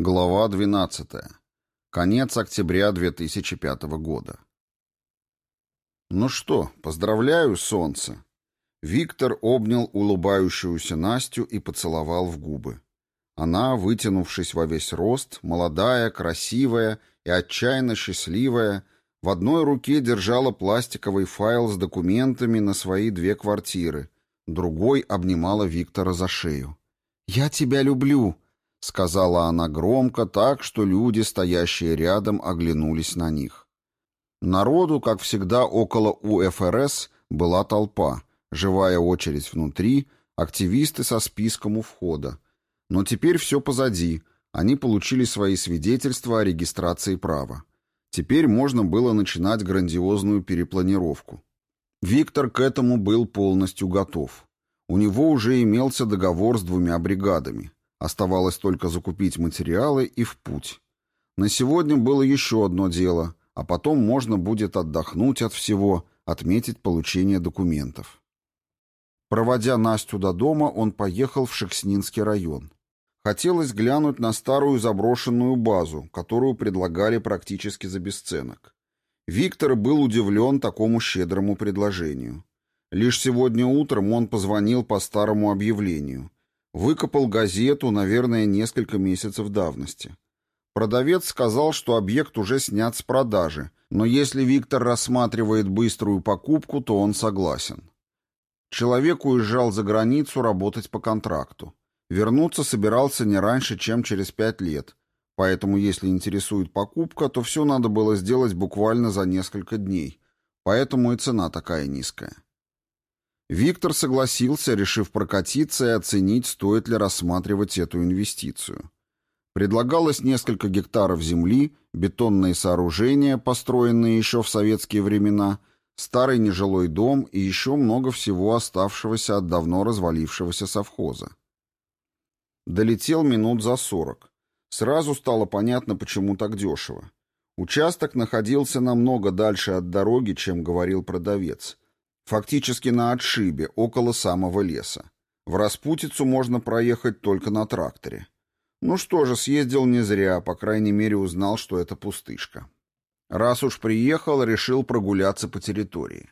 Глава 12. Конец октября 2005 года. Ну что, поздравляю, солнце. Виктор обнял улыбающуюся Настю и поцеловал в губы. Она, вытянувшись во весь рост, молодая, красивая и отчаянно счастливая, в одной руке держала пластиковый файл с документами на свои две квартиры, другой обнимала Виктора за шею. «Я тебя люблю», — сказала она громко так, что люди, стоящие рядом, оглянулись на них. Народу, как всегда, около УФРС была толпа, живая очередь внутри, активисты со списком у входа. Но теперь все позади, они получили свои свидетельства о регистрации права. Теперь можно было начинать грандиозную перепланировку. Виктор к этому был полностью готов. У него уже имелся договор с двумя бригадами. Оставалось только закупить материалы и в путь. На сегодня было еще одно дело, а потом можно будет отдохнуть от всего, отметить получение документов. Проводя Настю до дома, он поехал в Шекснинский район. Хотелось глянуть на старую заброшенную базу, которую предлагали практически за бесценок. Виктор был удивлен такому щедрому предложению. Лишь сегодня утром он позвонил по старому объявлению. Выкопал газету, наверное, несколько месяцев давности. Продавец сказал, что объект уже снят с продажи, но если Виктор рассматривает быструю покупку, то он согласен. Человек уезжал за границу работать по контракту. Вернуться собирался не раньше, чем через пять лет, поэтому если интересует покупка, то все надо было сделать буквально за несколько дней, поэтому и цена такая низкая. Виктор согласился, решив прокатиться и оценить, стоит ли рассматривать эту инвестицию. Предлагалось несколько гектаров земли, бетонные сооружения, построенные еще в советские времена, старый нежилой дом и еще много всего оставшегося от давно развалившегося совхоза. Долетел минут за сорок. Сразу стало понятно, почему так дешево. Участок находился намного дальше от дороги, чем говорил продавец – Фактически на отшибе, около самого леса. В распутицу можно проехать только на тракторе. Ну что же, съездил не зря, по крайней мере узнал, что это пустышка. Раз уж приехал, решил прогуляться по территории.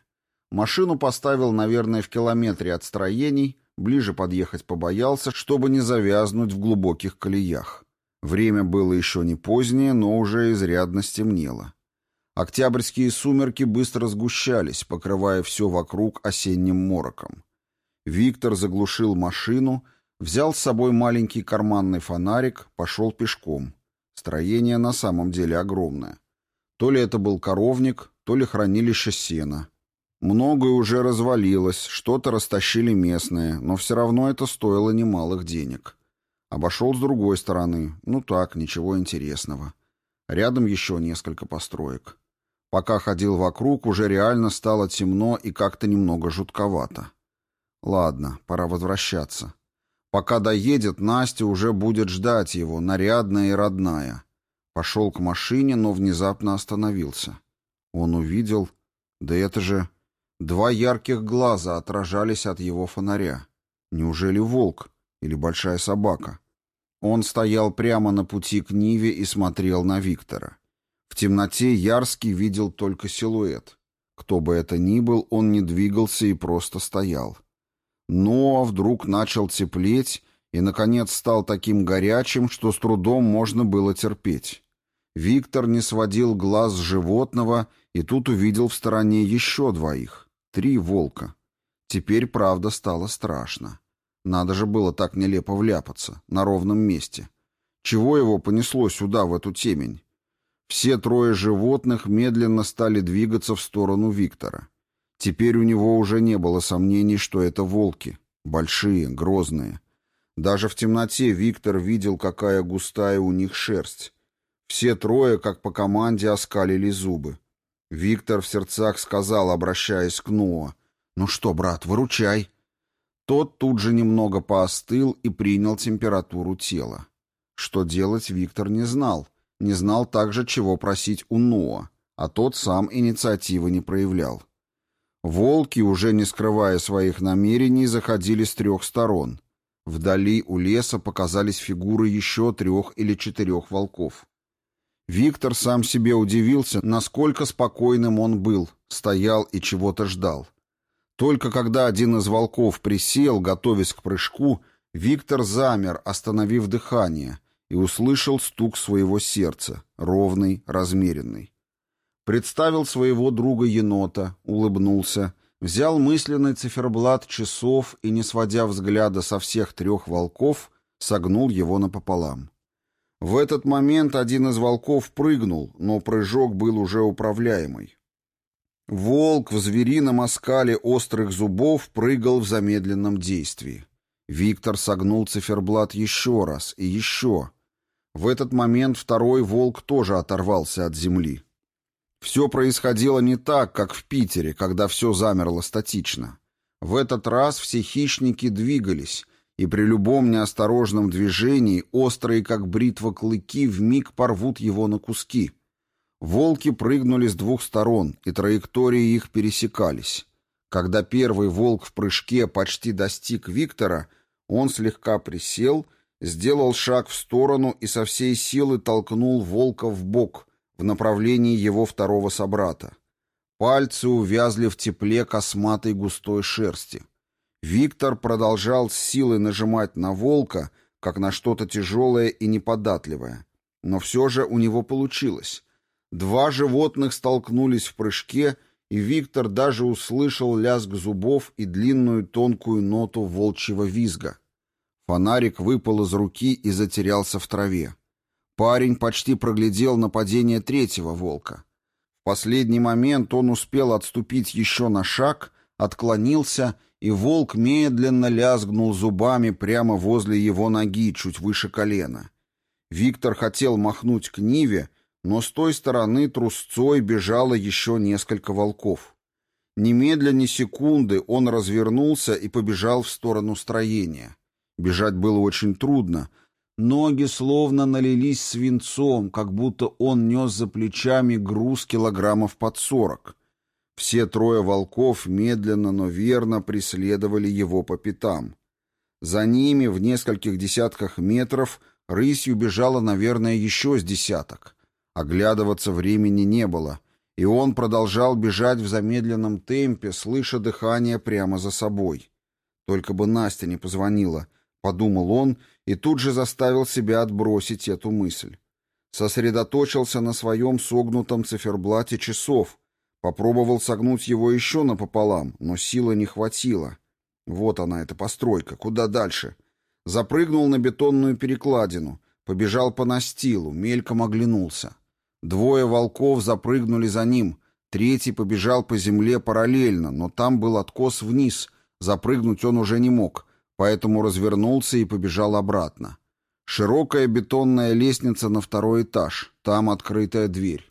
Машину поставил, наверное, в километре от строений, ближе подъехать побоялся, чтобы не завязнуть в глубоких колеях. Время было еще не позднее, но уже изрядно стемнело. Октябрьские сумерки быстро сгущались, покрывая все вокруг осенним мороком. Виктор заглушил машину, взял с собой маленький карманный фонарик, пошел пешком. Строение на самом деле огромное. То ли это был коровник, то ли хранилище сена. Многое уже развалилось, что-то растащили местные, но все равно это стоило немалых денег. Обошел с другой стороны. Ну так, ничего интересного. Рядом еще несколько построек. Пока ходил вокруг, уже реально стало темно и как-то немного жутковато. Ладно, пора возвращаться. Пока доедет, Настя уже будет ждать его, нарядная и родная. Пошел к машине, но внезапно остановился. Он увидел... Да это же... Два ярких глаза отражались от его фонаря. Неужели волк или большая собака? Он стоял прямо на пути к Ниве и смотрел на Виктора. В темноте Ярский видел только силуэт. Кто бы это ни был, он не двигался и просто стоял. Но вдруг начал теплеть и, наконец, стал таким горячим, что с трудом можно было терпеть. Виктор не сводил глаз с животного и тут увидел в стороне еще двоих. Три волка. Теперь, правда, стало страшно. Надо же было так нелепо вляпаться, на ровном месте. Чего его понесло сюда, в эту темень? Все трое животных медленно стали двигаться в сторону Виктора. Теперь у него уже не было сомнений, что это волки. Большие, грозные. Даже в темноте Виктор видел, какая густая у них шерсть. Все трое, как по команде, оскалили зубы. Виктор в сердцах сказал, обращаясь к Ноа, «Ну что, брат, выручай». Тот тут же немного поостыл и принял температуру тела. Что делать, Виктор не знал не знал также, чего просить у Ноа, а тот сам инициативы не проявлял. Волки, уже не скрывая своих намерений, заходили с трех сторон. Вдали у леса показались фигуры еще трех или четырех волков. Виктор сам себе удивился, насколько спокойным он был, стоял и чего-то ждал. Только когда один из волков присел, готовясь к прыжку, Виктор замер, остановив дыхание, и услышал стук своего сердца, ровный, размеренный. Представил своего друга енота, улыбнулся, взял мысленный циферблат часов и, не сводя взгляда со всех трех волков, согнул его напополам. В этот момент один из волков прыгнул, но прыжок был уже управляемый. Волк в зверином оскале острых зубов прыгал в замедленном действии. Виктор согнул циферблат еще раз и еще. В этот момент второй волк тоже оторвался от земли. Все происходило не так, как в Питере, когда все замерло статично. В этот раз все хищники двигались, и при любом неосторожном движении острые, как бритва, клыки вмиг порвут его на куски. Волки прыгнули с двух сторон, и траектории их пересекались. Когда первый волк в прыжке почти достиг Виктора, он слегка присел, сделал шаг в сторону и со всей силы толкнул волка в бок в направлении его второго собрата. Пальцы увязли в тепле косматой густой шерсти. Виктор продолжал с силой нажимать на волка, как на что-то тяжелое и неподатливое. Но все же у него получилось. Два животных столкнулись в прыжке, и Виктор даже услышал лязг зубов и длинную тонкую ноту волчьего визга. Фонарик выпал из руки и затерялся в траве. Парень почти проглядел нападение третьего волка. В последний момент он успел отступить еще на шаг, отклонился и волк медленно лязгнул зубами прямо возле его ноги, чуть выше колена. Виктор хотел махнуть к Ниве, но с той стороны трусцой бежало еще несколько волков. Немедленно секунды он развернулся и побежал в сторону строения. Бежать было очень трудно. Ноги словно налились свинцом, как будто он нес за плечами груз килограммов под сорок. Все трое волков медленно, но верно преследовали его по пятам. За ними в нескольких десятках метров рысью бежало, наверное, еще с десяток. Оглядываться времени не было, и он продолжал бежать в замедленном темпе, слыша дыхание прямо за собой. Только бы Настя не позвонила, подумал он и тут же заставил себя отбросить эту мысль. Сосредоточился на своем согнутом циферблате часов — Попробовал согнуть его еще напополам, но силы не хватило. Вот она, эта постройка. Куда дальше? Запрыгнул на бетонную перекладину, побежал по настилу, мельком оглянулся. Двое волков запрыгнули за ним, третий побежал по земле параллельно, но там был откос вниз, запрыгнуть он уже не мог, поэтому развернулся и побежал обратно. Широкая бетонная лестница на второй этаж, там открытая дверь.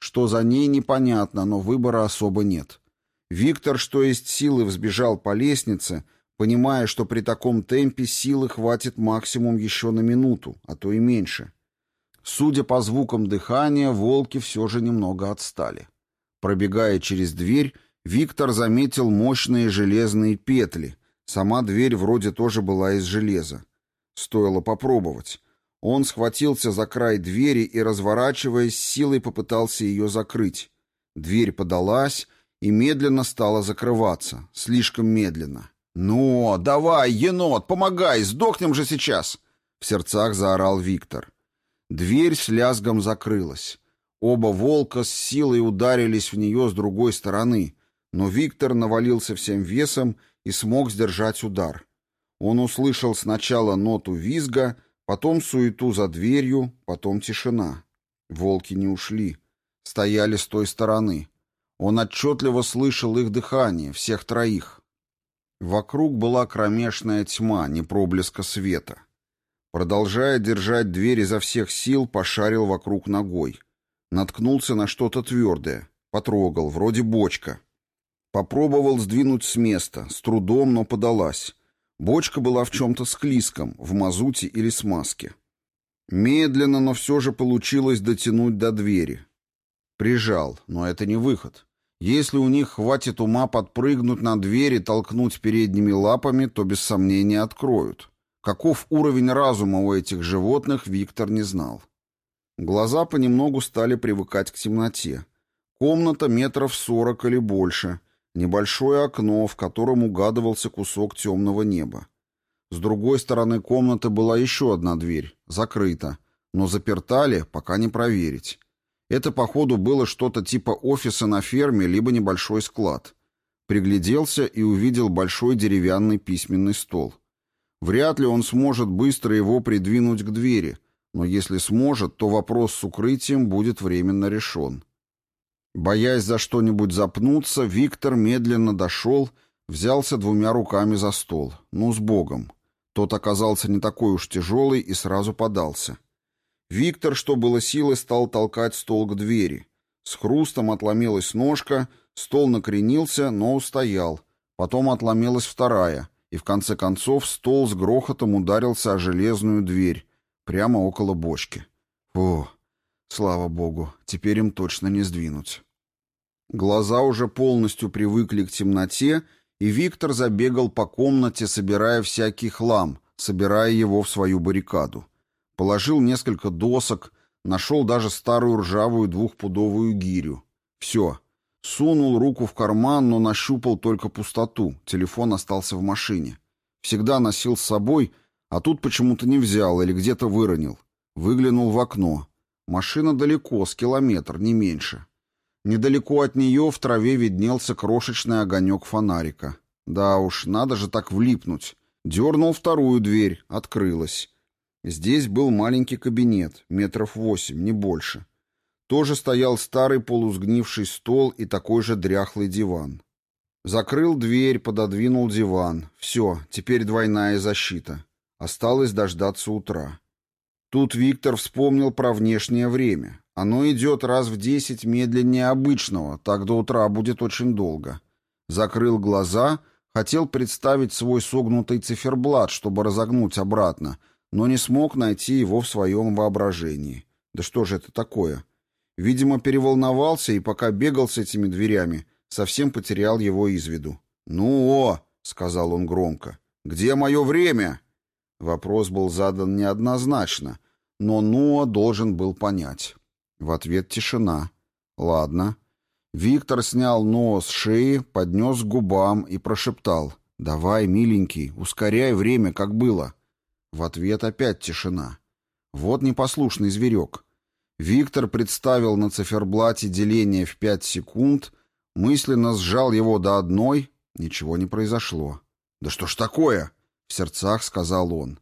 Что за ней, непонятно, но выбора особо нет. Виктор, что есть силы, взбежал по лестнице, понимая, что при таком темпе силы хватит максимум еще на минуту, а то и меньше. Судя по звукам дыхания, волки все же немного отстали. Пробегая через дверь, Виктор заметил мощные железные петли. Сама дверь вроде тоже была из железа. Стоило попробовать. Он схватился за край двери и, разворачиваясь, силой попытался ее закрыть. Дверь подалась и медленно стала закрываться. Слишком медленно. «Ну, давай, енот, помогай, сдохнем же сейчас!» В сердцах заорал Виктор. Дверь с лязгом закрылась. Оба волка с силой ударились в нее с другой стороны, но Виктор навалился всем весом и смог сдержать удар. Он услышал сначала ноту визга, Потом суету за дверью, потом тишина. Волки не ушли. Стояли с той стороны. Он отчетливо слышал их дыхание, всех троих. Вокруг была кромешная тьма, не проблеска света. Продолжая держать дверь изо всех сил, пошарил вокруг ногой. Наткнулся на что-то твердое. Потрогал, вроде бочка. Попробовал сдвинуть с места, с трудом, но подалась. Бочка была в чем-то склизком, в мазуте или смазке. Медленно, но все же получилось дотянуть до двери. Прижал, но это не выход. Если у них хватит ума подпрыгнуть на дверь и толкнуть передними лапами, то без сомнения откроют. Каков уровень разума у этих животных, Виктор не знал. Глаза понемногу стали привыкать к темноте. Комната метров сорок или больше. Небольшое окно, в котором угадывался кусок темного неба. С другой стороны комнаты была еще одна дверь, закрыта, но заперта ли, пока не проверить. Это, походу, было что-то типа офиса на ферме, либо небольшой склад. Пригляделся и увидел большой деревянный письменный стол. Вряд ли он сможет быстро его придвинуть к двери, но если сможет, то вопрос с укрытием будет временно решен. Боясь за что-нибудь запнуться, Виктор медленно дошел, взялся двумя руками за стол. Ну, с Богом. Тот оказался не такой уж тяжелый и сразу подался. Виктор, что было силы, стал толкать стол к двери. С хрустом отломилась ножка, стол накренился, но устоял. Потом отломилась вторая, и в конце концов стол с грохотом ударился о железную дверь, прямо около бочки. О, слава богу, теперь им точно не сдвинуть. Глаза уже полностью привыкли к темноте, и Виктор забегал по комнате, собирая всякий хлам, собирая его в свою баррикаду. Положил несколько досок, нашел даже старую ржавую двухпудовую гирю. Все. Сунул руку в карман, но нащупал только пустоту. Телефон остался в машине. Всегда носил с собой, а тут почему-то не взял или где-то выронил. Выглянул в окно. Машина далеко, с километр, не меньше. Недалеко от нее в траве виднелся крошечный огонек фонарика. Да уж, надо же так влипнуть. Дернул вторую дверь, открылась. Здесь был маленький кабинет, метров восемь, не больше. Тоже стоял старый полусгнивший стол и такой же дряхлый диван. Закрыл дверь, пододвинул диван. Все, теперь двойная защита. Осталось дождаться утра. Тут Виктор вспомнил про внешнее время. Оно идет раз в десять медленнее обычного, так до утра будет очень долго. Закрыл глаза, хотел представить свой согнутый циферблат, чтобы разогнуть обратно, но не смог найти его в своем воображении. Да что же это такое? Видимо, переволновался и пока бегал с этими дверями, совсем потерял его из виду. «Ну, о!» — сказал он громко. «Где мое время?» Вопрос был задан неоднозначно, но Нуа должен был понять. В ответ тишина. «Ладно». Виктор снял нос с шеи, поднес к губам и прошептал. «Давай, миленький, ускоряй время, как было». В ответ опять тишина. Вот непослушный зверек. Виктор представил на циферблате деление в пять секунд, мысленно сжал его до одной, ничего не произошло. «Да что ж такое?» — в сердцах сказал он.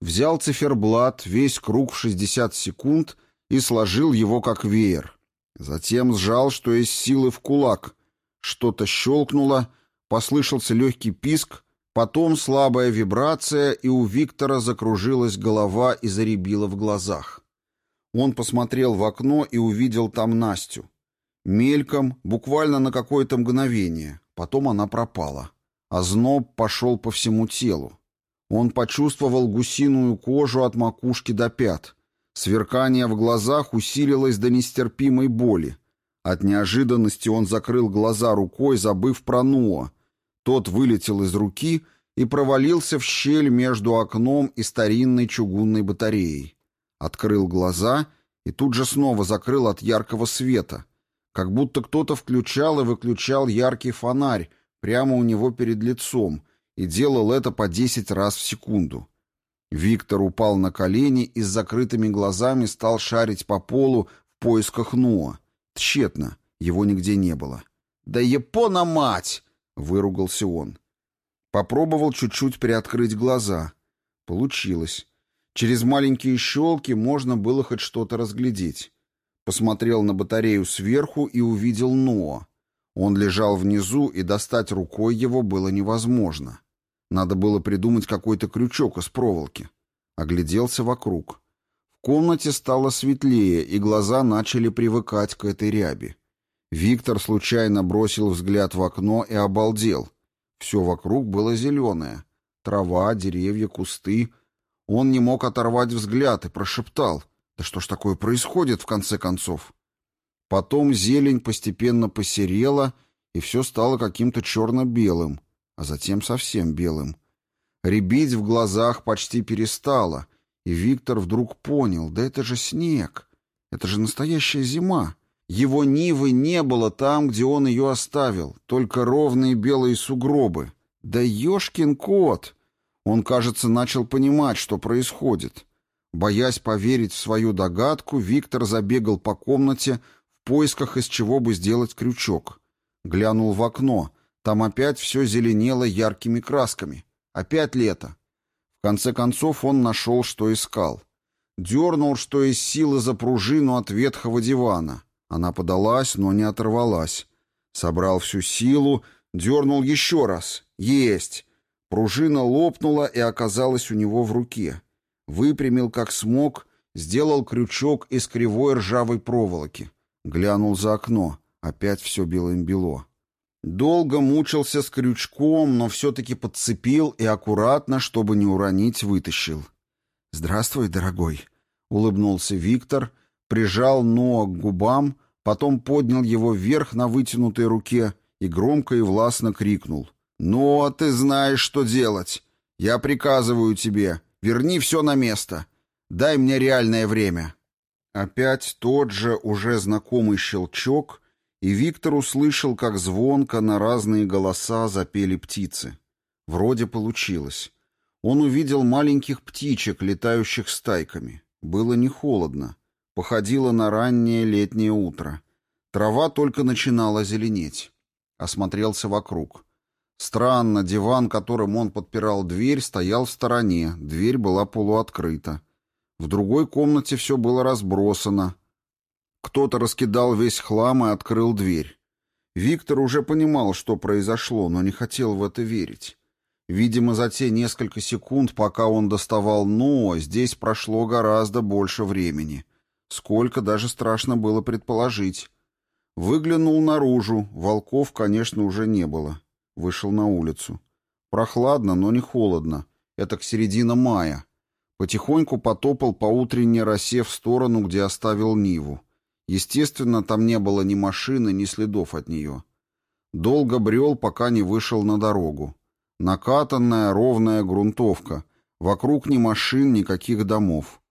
Взял циферблат, весь круг в шестьдесят секунд — и сложил его как веер. Затем сжал, что есть силы в кулак. Что-то щелкнуло, послышался легкий писк, потом слабая вибрация, и у Виктора закружилась голова и заребила в глазах. Он посмотрел в окно и увидел там Настю. Мельком, буквально на какое-то мгновение. Потом она пропала. А зноб пошел по всему телу. Он почувствовал гусиную кожу от макушки до пят. Сверкание в глазах усилилось до нестерпимой боли. От неожиданности он закрыл глаза рукой, забыв про Ноа. Тот вылетел из руки и провалился в щель между окном и старинной чугунной батареей. Открыл глаза и тут же снова закрыл от яркого света, как будто кто-то включал и выключал яркий фонарь прямо у него перед лицом и делал это по десять раз в секунду. Виктор упал на колени и с закрытыми глазами стал шарить по полу в поисках Ноа. Тщетно, его нигде не было. «Да япона мать!» — выругался он. Попробовал чуть-чуть приоткрыть глаза. Получилось. Через маленькие щелки можно было хоть что-то разглядеть. Посмотрел на батарею сверху и увидел Ноа. Он лежал внизу, и достать рукой его было невозможно. Надо было придумать какой-то крючок из проволоки. Огляделся вокруг. В комнате стало светлее, и глаза начали привыкать к этой ряби. Виктор случайно бросил взгляд в окно и обалдел. Все вокруг было зеленое. Трава, деревья, кусты. Он не мог оторвать взгляд и прошептал. «Да что ж такое происходит, в конце концов?» Потом зелень постепенно посерела, и все стало каким-то черно-белым а затем совсем белым. Рябить в глазах почти перестало, и Виктор вдруг понял, да это же снег, это же настоящая зима. Его Нивы не было там, где он ее оставил, только ровные белые сугробы. Да ешкин кот! Он, кажется, начал понимать, что происходит. Боясь поверить в свою догадку, Виктор забегал по комнате в поисках, из чего бы сделать крючок. Глянул в окно. Там опять все зеленело яркими красками. Опять лето. В конце концов он нашел, что искал. Дернул, что из силы за пружину от ветхого дивана. Она подалась, но не оторвалась. Собрал всю силу, дернул еще раз. Есть! Пружина лопнула и оказалась у него в руке. Выпрямил как смог, сделал крючок из кривой ржавой проволоки. Глянул за окно. Опять все белым-бело. Долго мучился с крючком, но все-таки подцепил и аккуратно, чтобы не уронить, вытащил. «Здравствуй, дорогой», — улыбнулся Виктор, прижал Ноа к губам, потом поднял его вверх на вытянутой руке и громко и властно крикнул. «Ноа, ты знаешь, что делать! Я приказываю тебе, верни все на место! Дай мне реальное время!» Опять тот же уже знакомый щелчок, и Виктор услышал, как звонко на разные голоса запели птицы. Вроде получилось. Он увидел маленьких птичек, летающих стайками. Было не холодно. Походило на раннее летнее утро. Трава только начинала зеленеть. Осмотрелся вокруг. Странно, диван, которым он подпирал дверь, стоял в стороне, дверь была полуоткрыта. В другой комнате все было разбросано, кто-то раскидал весь хлам и открыл дверь. Виктор уже понимал, что произошло, но не хотел в это верить. Видимо, за те несколько секунд, пока он доставал «но», здесь прошло гораздо больше времени. Сколько даже страшно было предположить. Выглянул наружу, волков, конечно, уже не было. Вышел на улицу. Прохладно, но не холодно. Это к середине мая. Потихоньку потопал по утренней росе в сторону, где оставил Ниву. Естественно, там не было ни машины, ни следов от нее. Долго брел, пока не вышел на дорогу. Накатанная ровная грунтовка. Вокруг ни машин, никаких домов.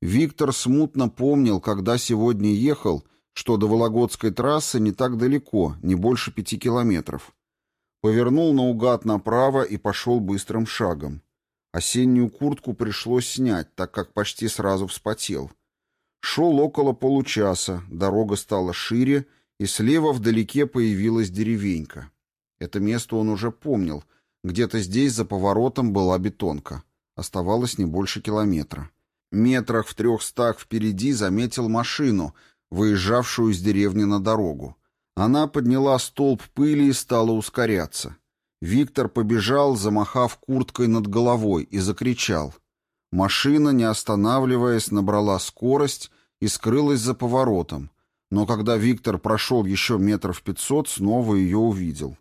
Виктор смутно помнил, когда сегодня ехал, что до Вологодской трассы не так далеко, не больше пяти километров. Повернул наугад направо и пошел быстрым шагом. Осеннюю куртку пришлось снять, так как почти сразу вспотел. Шел около получаса, дорога стала шире, и слева вдалеке появилась деревенька. Это место он уже помнил. Где-то здесь за поворотом была бетонка. Оставалось не больше километра. Метрах в трехстах впереди заметил машину, выезжавшую из деревни на дорогу. Она подняла столб пыли и стала ускоряться. Виктор побежал, замахав курткой над головой, и закричал — Машина, не останавливаясь, набрала скорость и скрылась за поворотом, но когда Виктор прошел еще метров пятьсот, снова ее увидел.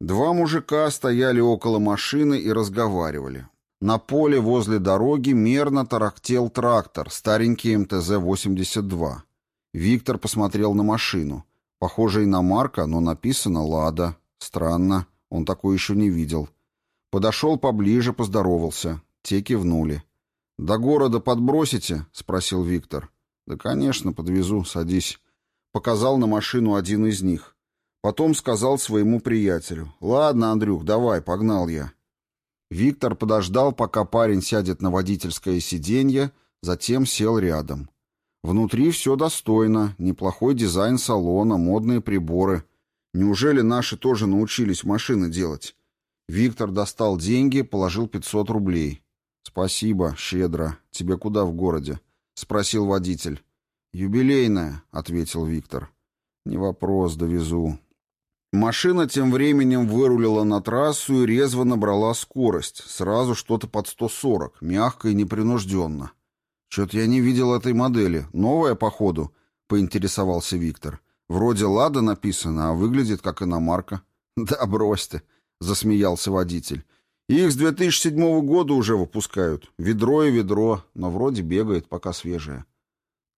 Два мужика стояли около машины и разговаривали. На поле возле дороги мерно тарахтел трактор, старенький МТЗ-82. Виктор посмотрел на машину. Похоже, иномарка, но написано «Лада». Странно, он такой еще не видел. Подошел поближе, поздоровался. Те кивнули. «До города подбросите?» — спросил Виктор. «Да, конечно, подвезу, садись». Показал на машину один из них. Потом сказал своему приятелю. «Ладно, Андрюх, давай, погнал я». Виктор подождал, пока парень сядет на водительское сиденье, затем сел рядом. Внутри все достойно, неплохой дизайн салона, модные приборы. Неужели наши тоже научились машины делать? Виктор достал деньги, положил 500 рублей. «Спасибо, щедро. Тебе куда в городе?» — спросил водитель. «Юбилейная», — ответил Виктор. «Не вопрос, довезу». Машина тем временем вырулила на трассу и резво набрала скорость, сразу что-то под 140, мягко и непринужденно. «Чё-то я не видел этой модели. Новая, походу?» — поинтересовался Виктор. «Вроде «Лада» написано, а выглядит как иномарка». «Да брось ты», — засмеялся водитель. Их с 2007 года уже выпускают. Ведро и ведро, но вроде бегает, пока свежая.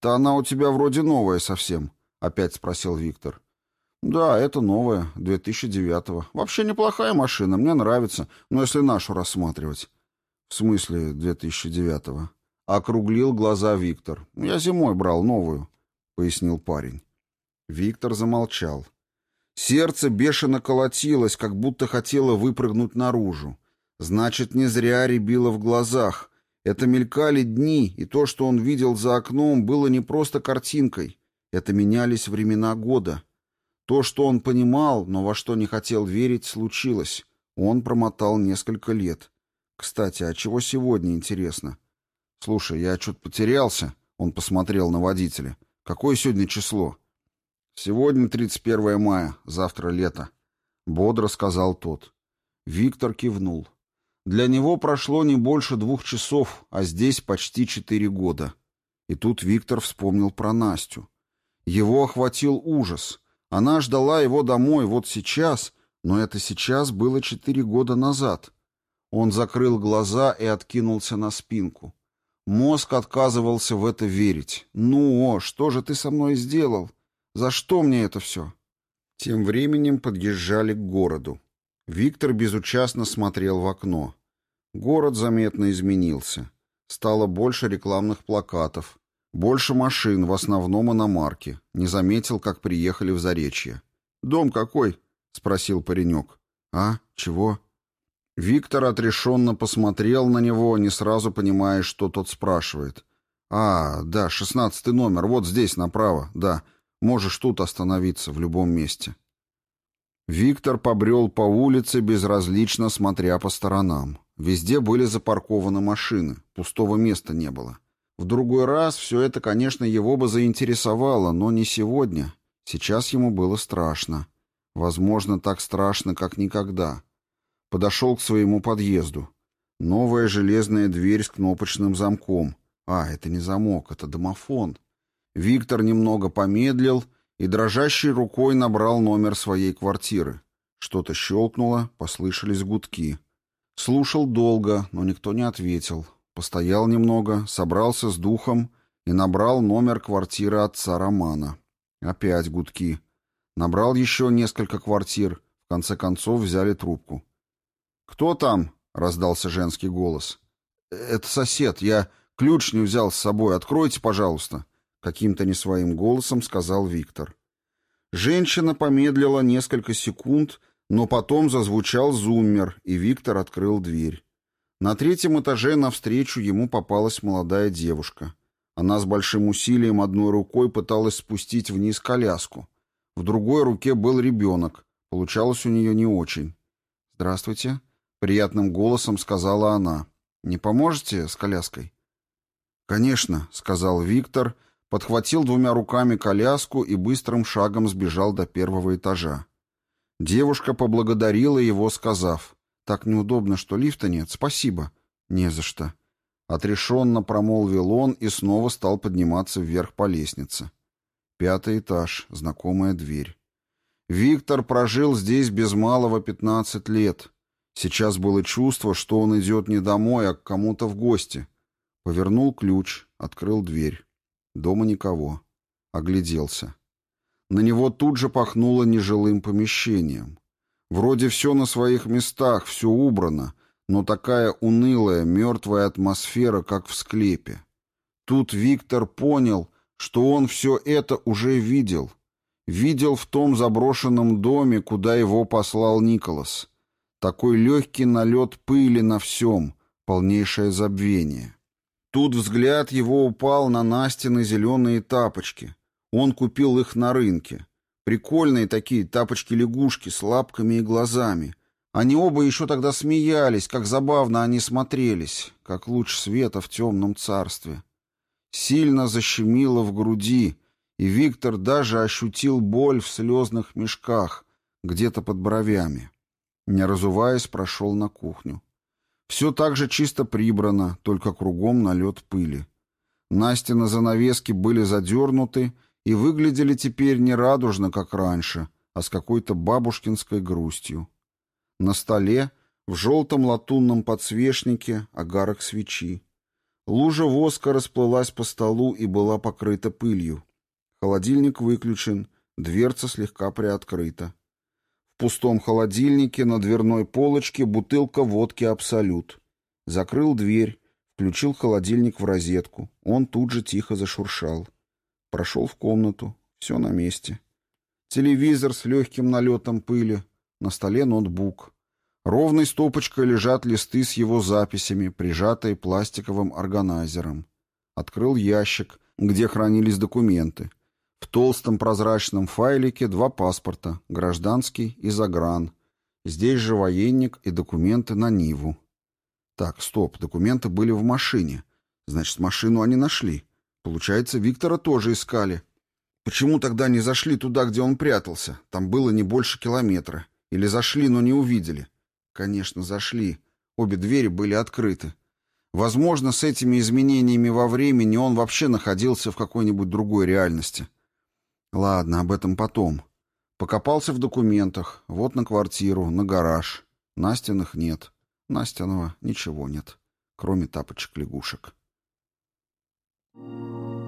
«Да она у тебя вроде новая совсем», — опять спросил Виктор. «Да, это новая, 2009-го. Вообще неплохая машина, мне нравится, но если нашу рассматривать». «В смысле 2009-го?» Округлил глаза Виктор. «Я зимой брал новую», — пояснил парень. Виктор замолчал. Сердце бешено колотилось, как будто хотело выпрыгнуть наружу. Значит, не зря рябило в глазах. Это мелькали дни, и то, что он видел за окном, было не просто картинкой. Это менялись времена года. То, что он понимал, но во что не хотел верить, случилось. Он промотал несколько лет. Кстати, а чего сегодня, интересно? Слушай, я что-то потерялся. Он посмотрел на водителя. Какое сегодня число? Сегодня 31 мая, завтра лето. Бодро сказал тот. Виктор кивнул. Для него прошло не больше двух часов, а здесь почти четыре года. И тут Виктор вспомнил про Настю. Его охватил ужас. Она ждала его домой вот сейчас, но это сейчас было четыре года назад. Он закрыл глаза и откинулся на спинку. Мозг отказывался в это верить. «Ну, о, что же ты со мной сделал? За что мне это все?» Тем временем подъезжали к городу. Виктор безучастно смотрел в окно. Город заметно изменился. Стало больше рекламных плакатов, больше машин, в основном иномарки. Не заметил, как приехали в Заречье. «Дом какой?» — спросил паренек. «А? Чего?» Виктор отрешенно посмотрел на него, не сразу понимая, что тот спрашивает. «А, да, шестнадцатый номер, вот здесь, направо, да. Можешь тут остановиться, в любом месте». Виктор побрел по улице, безразлично смотря по сторонам. Везде были запаркованы машины, пустого места не было. В другой раз все это, конечно, его бы заинтересовало, но не сегодня. Сейчас ему было страшно. Возможно, так страшно, как никогда. Подошел к своему подъезду. Новая железная дверь с кнопочным замком. А, это не замок, это домофон. Виктор немного помедлил и дрожащей рукой набрал номер своей квартиры. Что-то щелкнуло, послышались гудки. Слушал долго, но никто не ответил. Постоял немного, собрался с духом и набрал номер квартиры отца Романа. Опять гудки. Набрал еще несколько квартир. В конце концов взяли трубку. «Кто там?» — раздался женский голос. «Это сосед. Я ключ не взял с собой. Откройте, пожалуйста», — каким-то не своим голосом сказал Виктор. Женщина помедлила несколько секунд, но потом зазвучал зуммер, и Виктор открыл дверь. На третьем этаже навстречу ему попалась молодая девушка. Она с большим усилием одной рукой пыталась спустить вниз коляску. В другой руке был ребенок. Получалось у нее не очень. «Здравствуйте», — приятным голосом сказала она. «Не поможете с коляской?» «Конечно», — сказал Виктор, подхватил двумя руками коляску и быстрым шагом сбежал до первого этажа. Девушка поблагодарила его, сказав, так неудобно, что лифта нет. Спасибо. Не за что. Отрешенно промолвил он и снова стал подниматься вверх по лестнице. Пятый этаж, знакомая дверь. Виктор прожил здесь без малого пятнадцать лет. Сейчас было чувство, что он идет не домой, а к кому-то в гости. Повернул ключ, открыл дверь. Дома никого. Огляделся. На него тут же пахнуло нежилым помещением. Вроде все на своих местах, все убрано, но такая унылая, мертвая атмосфера, как в склепе. Тут Виктор понял, что он все это уже видел. Видел в том заброшенном доме, куда его послал Николас. Такой легкий налет пыли на всем, полнейшее забвение. Тут взгляд его упал на Настины зеленые тапочки. Он купил их на рынке. Прикольные такие тапочки-лягушки с лапками и глазами. Они оба еще тогда смеялись, как забавно они смотрелись, как луч света в темном царстве. Сильно защемило в груди, и Виктор даже ощутил боль в слезных мешках, где-то под бровями. Не разуваясь, прошел на кухню. Все так же чисто прибрано, только кругом налет пыли. Насти на занавески были задернуты, и выглядели теперь не радужно, как раньше, а с какой-то бабушкинской грустью. На столе, в желтом латунном подсвечнике, огарок свечи. Лужа воска расплылась по столу и была покрыта пылью. Холодильник выключен, Дверца слегка приоткрыта. Пустом холодильнике на дверной полочке бутылка водки «Абсолют». Закрыл дверь, включил холодильник в розетку. Он тут же тихо зашуршал. Прошел в комнату. Все на месте. Телевизор с легким налетом пыли. На столе ноутбук. Ровной стопочкой лежат листы с его записями, прижатые пластиковым органайзером. Открыл ящик, где хранились документы. В толстом прозрачном файлике два паспорта, гражданский и загран. Здесь же военник и документы на Ниву. Так, стоп, документы были в машине. Значит, машину они нашли. Получается, Виктора тоже искали. Почему тогда не зашли туда, где он прятался? Там было не больше километра. Или зашли, но не увидели? Конечно, зашли. Обе двери были открыты. Возможно, с этими изменениями во времени он вообще находился в какой-нибудь другой реальности. Ладно, об этом потом. Покопался в документах. Вот на квартиру, на гараж. Настиных нет. Настиного ничего нет, кроме тапочек-лягушек. Thank you.